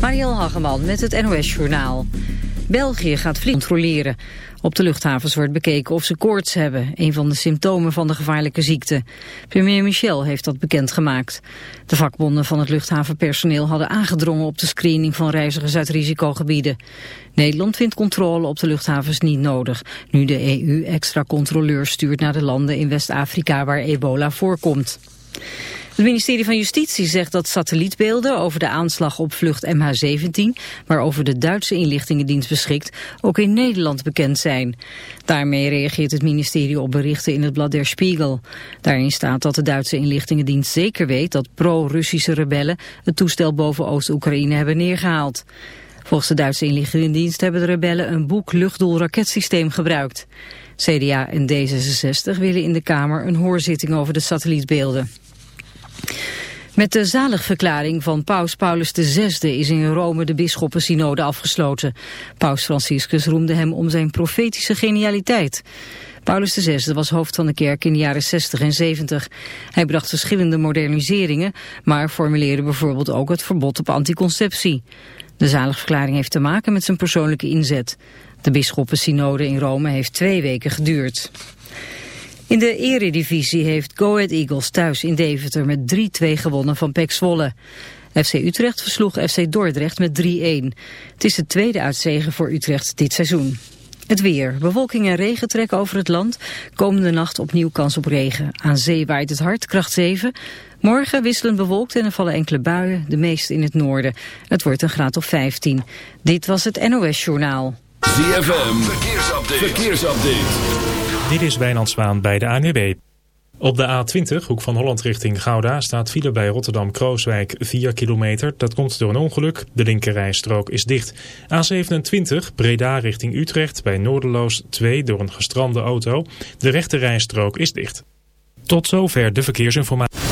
Mariel Hageman met het NOS Journaal. België gaat vliegtuigen controleren. Op de luchthavens wordt bekeken of ze koorts hebben, een van de symptomen van de gevaarlijke ziekte. Premier Michel heeft dat bekendgemaakt. De vakbonden van het luchthavenpersoneel hadden aangedrongen op de screening van reizigers uit risicogebieden. Nederland vindt controle op de luchthavens niet nodig, nu de EU extra controleurs stuurt naar de landen in West-Afrika waar ebola voorkomt. Het ministerie van Justitie zegt dat satellietbeelden over de aanslag op vlucht MH17, waarover de Duitse inlichtingendienst beschikt, ook in Nederland bekend zijn. Daarmee reageert het ministerie op berichten in het blad Der Spiegel. Daarin staat dat de Duitse inlichtingendienst zeker weet dat pro-Russische rebellen het toestel boven Oost-Oekraïne hebben neergehaald. Volgens de Duitse inlichtingendienst hebben de rebellen een boek luchtdoelraketsysteem gebruikt. CDA en D66 willen in de Kamer een hoorzitting over de satellietbeelden. Met de zaligverklaring van paus Paulus VI is in Rome de bisschoppensynode afgesloten. Paus Franciscus roemde hem om zijn profetische genialiteit. Paulus VI was hoofd van de kerk in de jaren 60 en 70. Hij bracht verschillende moderniseringen, maar formuleerde bijvoorbeeld ook het verbod op anticonceptie. De zaligverklaring heeft te maken met zijn persoonlijke inzet. De bisschoppensynode in Rome heeft twee weken geduurd. In de eredivisie heeft Go Ahead Eagles thuis in Deventer met 3-2 gewonnen van PEC Zwolle. FC Utrecht versloeg FC Dordrecht met 3-1. Het is de tweede uitzegen voor Utrecht dit seizoen. Het weer. Bewolking en regen trekken over het land. Komende nacht opnieuw kans op regen. Aan zee waait het hard, kracht 7. Morgen wisselend bewolkt en er vallen enkele buien, de meeste in het noorden. Het wordt een graad of 15. Dit was het NOS Journaal. ZFM, verkeersupdate. verkeersupdate. Dit is Wijnand Zwaan bij de ANWB. Op de A20, hoek van Holland richting Gouda, staat file bij Rotterdam-Krooswijk 4 kilometer. Dat komt door een ongeluk. De linkerrijstrook is dicht. A27, Breda richting Utrecht, bij Noorderloos 2 door een gestrande auto. De rechterrijstrook is dicht. Tot zover de verkeersinformatie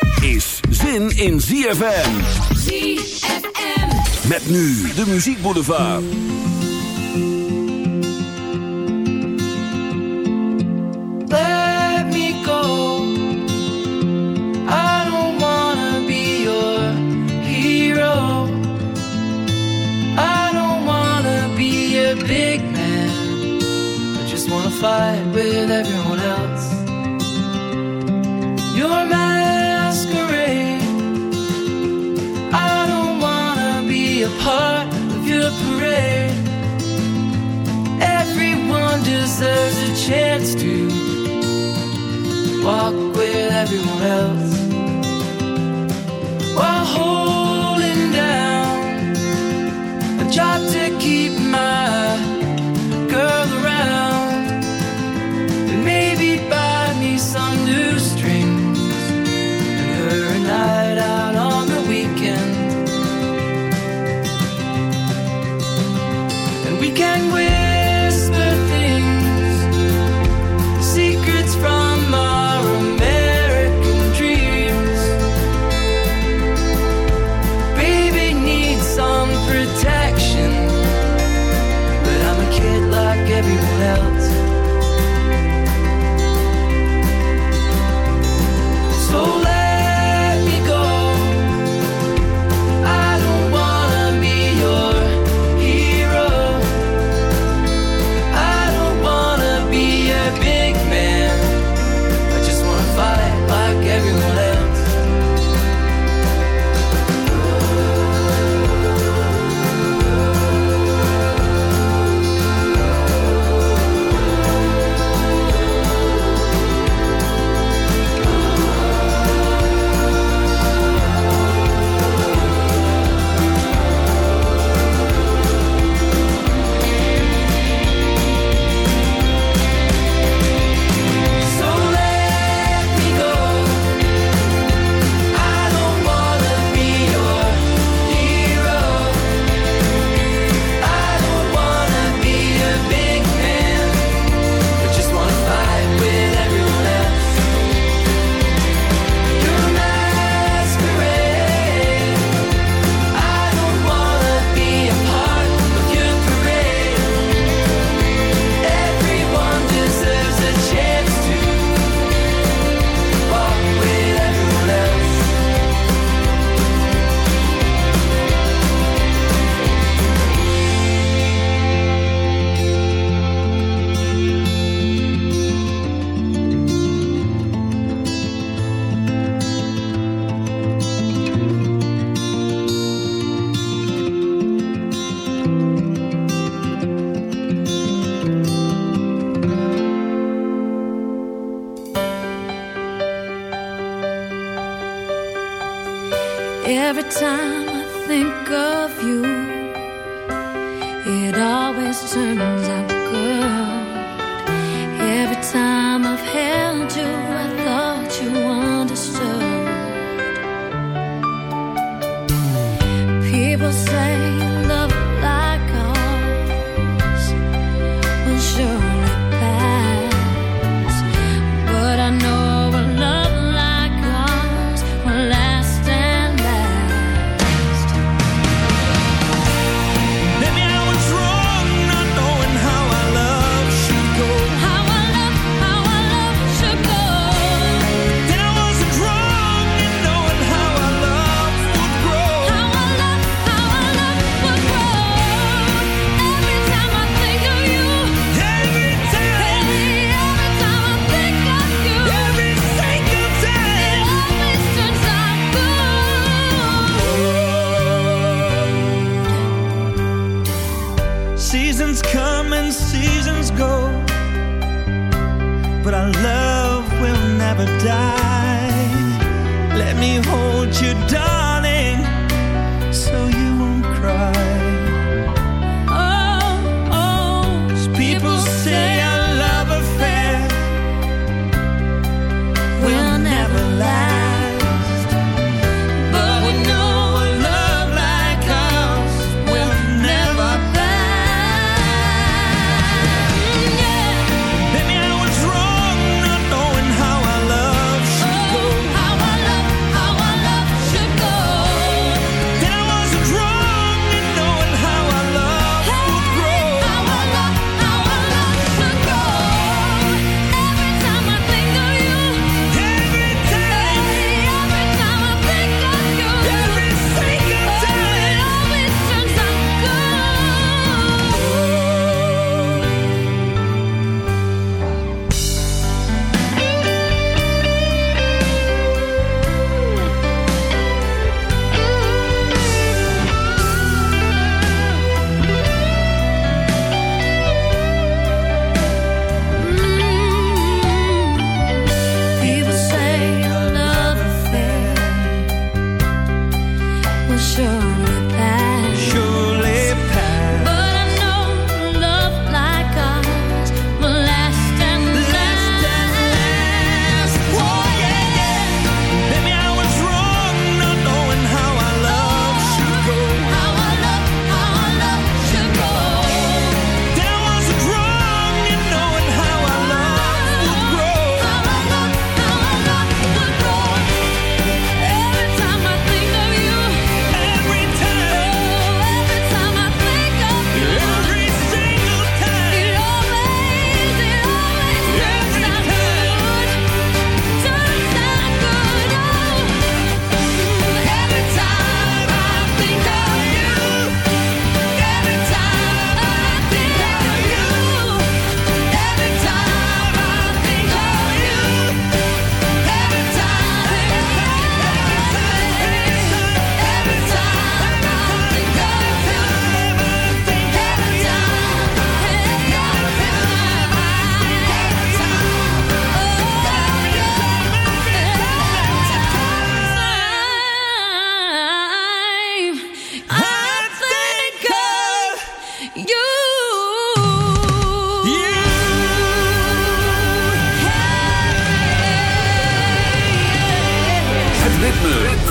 Is zin in ZFM. ZFM. Met nu de muziekboulevard. Let me go. I don't wanna be your hero. I don't wanna be a big man. I just wanna fight with everyone else. You're masquerade. Part of your parade. Everyone deserves a chance to walk with everyone else while holding down a job to keep my the same.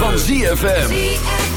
Van ZFM.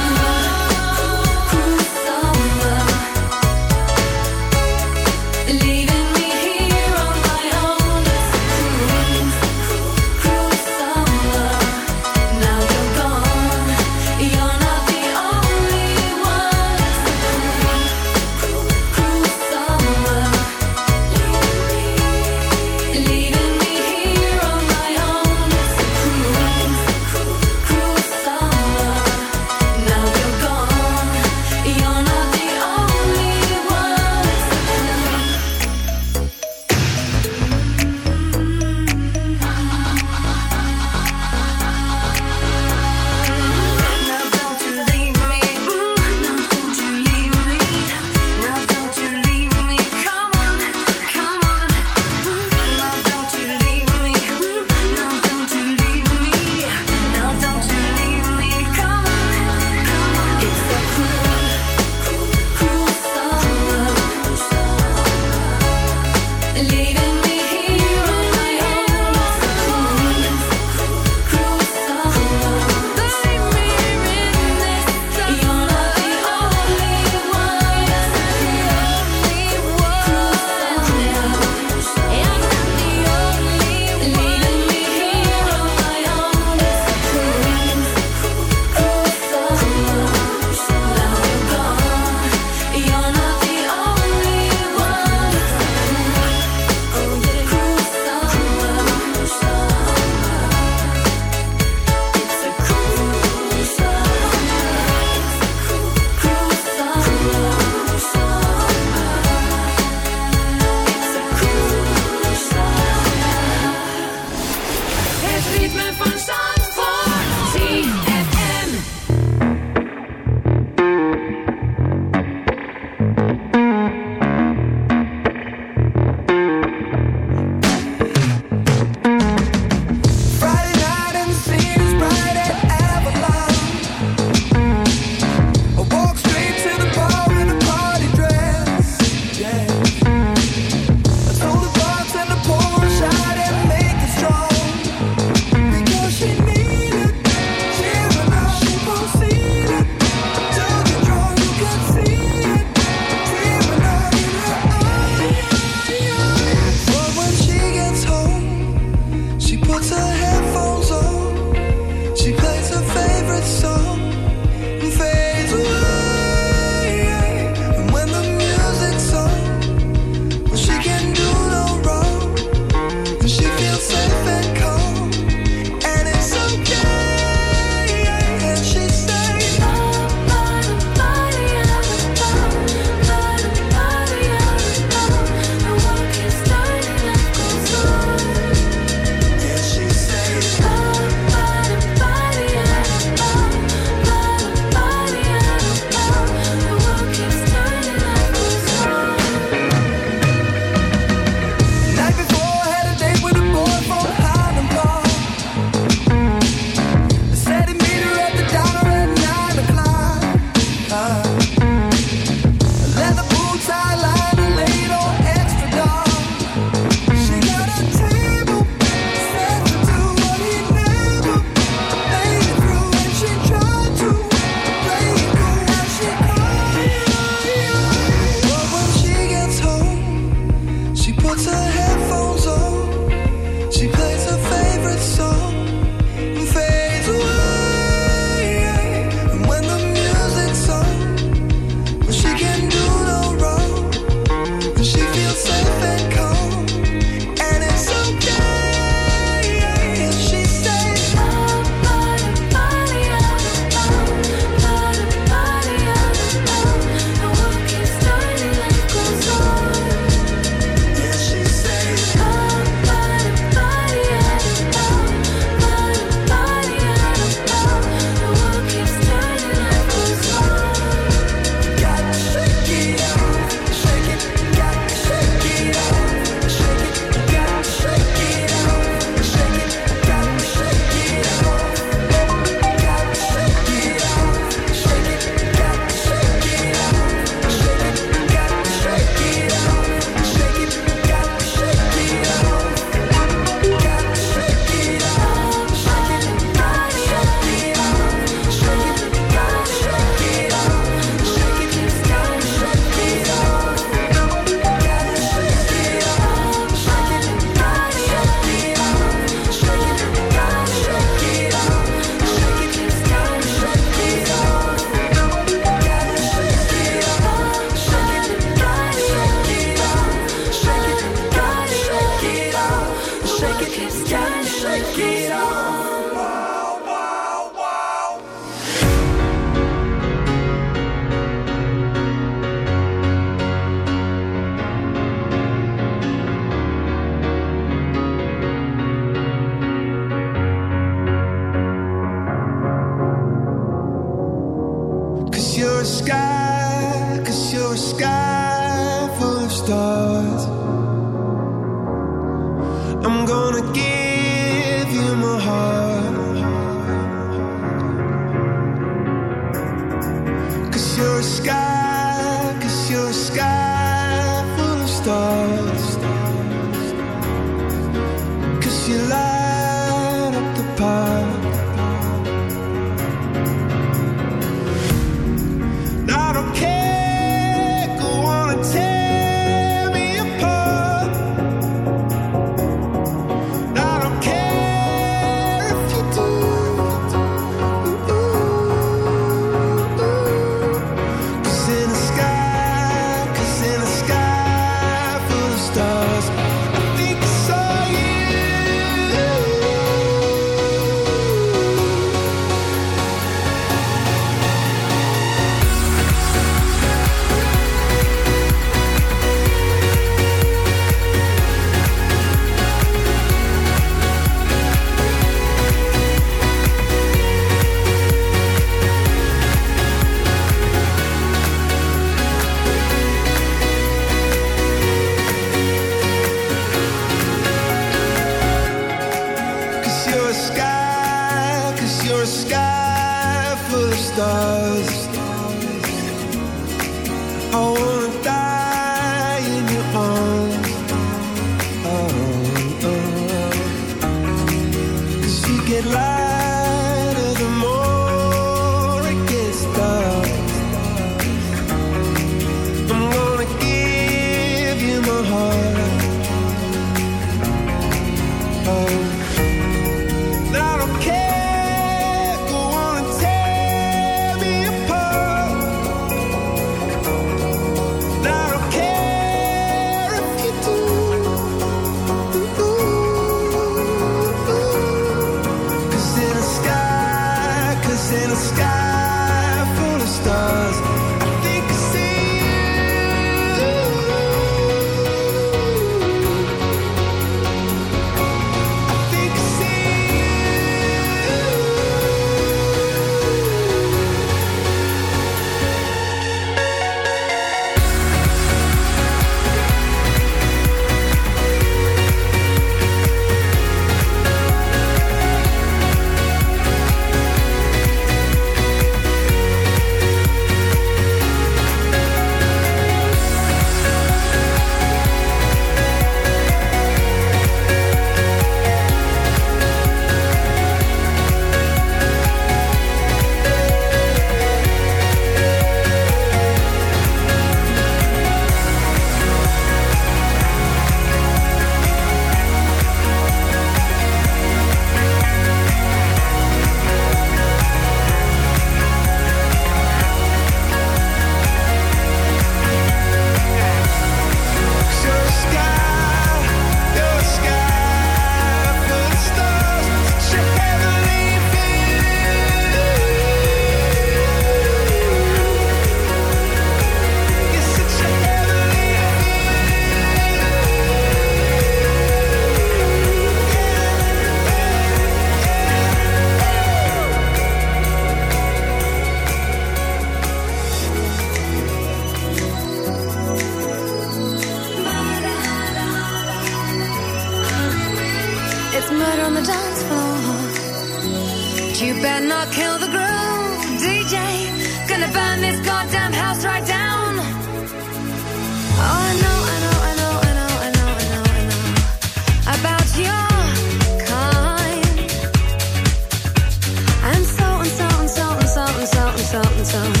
So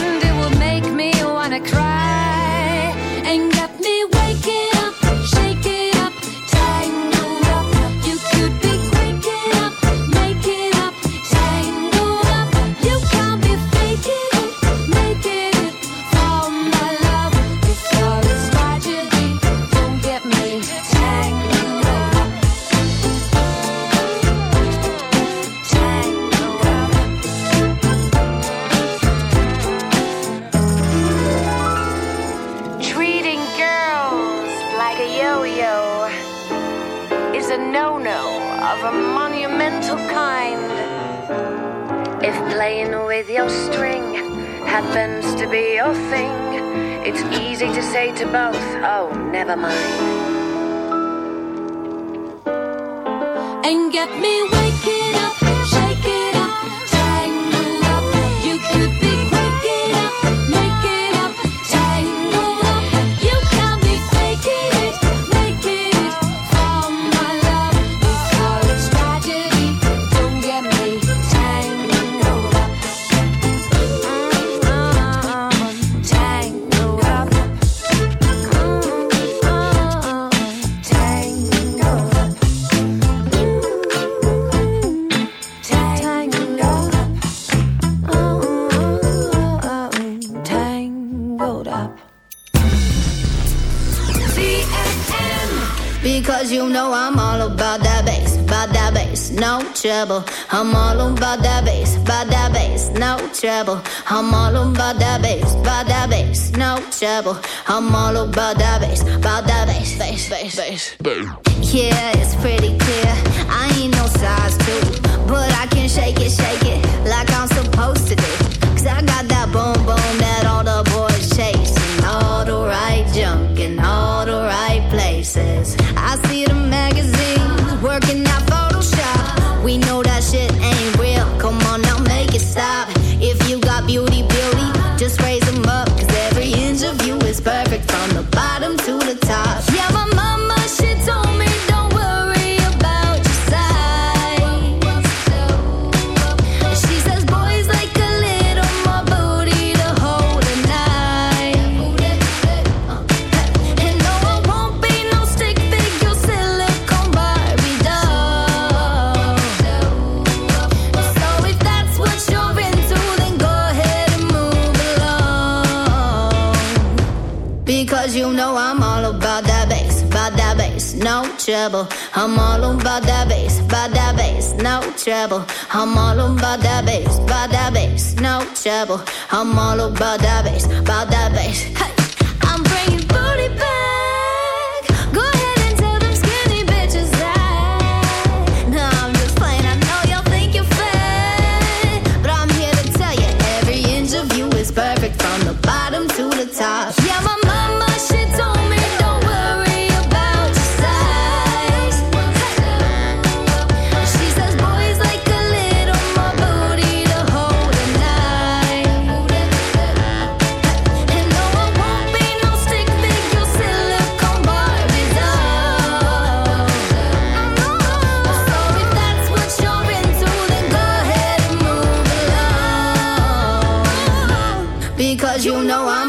trouble. I'm all about that base, by that bass, no trouble. I'm all about that bass, by that bass, no trouble. I'm all about that bass, by that base, bass, bass, base.